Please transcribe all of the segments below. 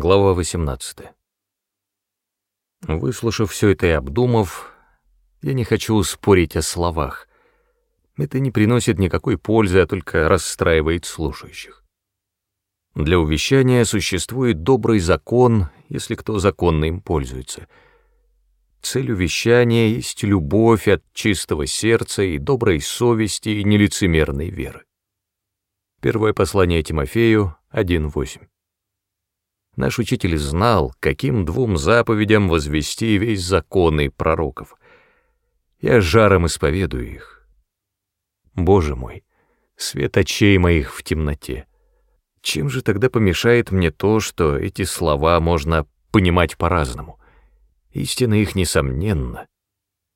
Глава 18. Выслушав все это и обдумав, я не хочу спорить о словах. Это не приносит никакой пользы, а только расстраивает слушающих. Для увещания существует добрый закон, если кто законно им пользуется. Цель увещания есть любовь от чистого сердца и доброй совести и нелицемерной веры. Первое послание Тимофею 1.8. Наш учитель знал, каким двум заповедям возвести весь закон и пророков. Я жаром исповедую их. Боже мой, свет очей моих в темноте. Чем же тогда помешает мне то, что эти слова можно понимать по-разному? Истина их несомненна.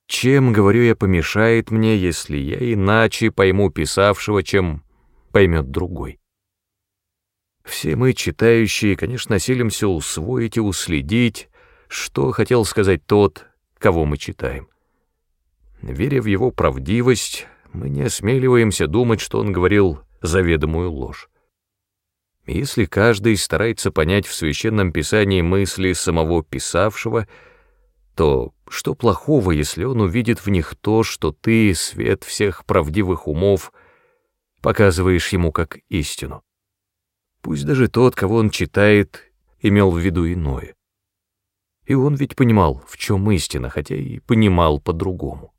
Чем, говорю я, помешает мне, если я иначе пойму писавшего, чем поймет другой? Все мы, читающие, конечно, силимся усвоить и уследить, что хотел сказать тот, кого мы читаем. Веря в его правдивость, мы не осмеливаемся думать, что он говорил заведомую ложь. Если каждый старается понять в Священном Писании мысли самого писавшего, то что плохого, если он увидит в них то, что ты, свет всех правдивых умов, показываешь ему как истину? Пусть даже тот, кого он читает, имел в виду иное. И он ведь понимал, в чем истина, хотя и понимал по-другому.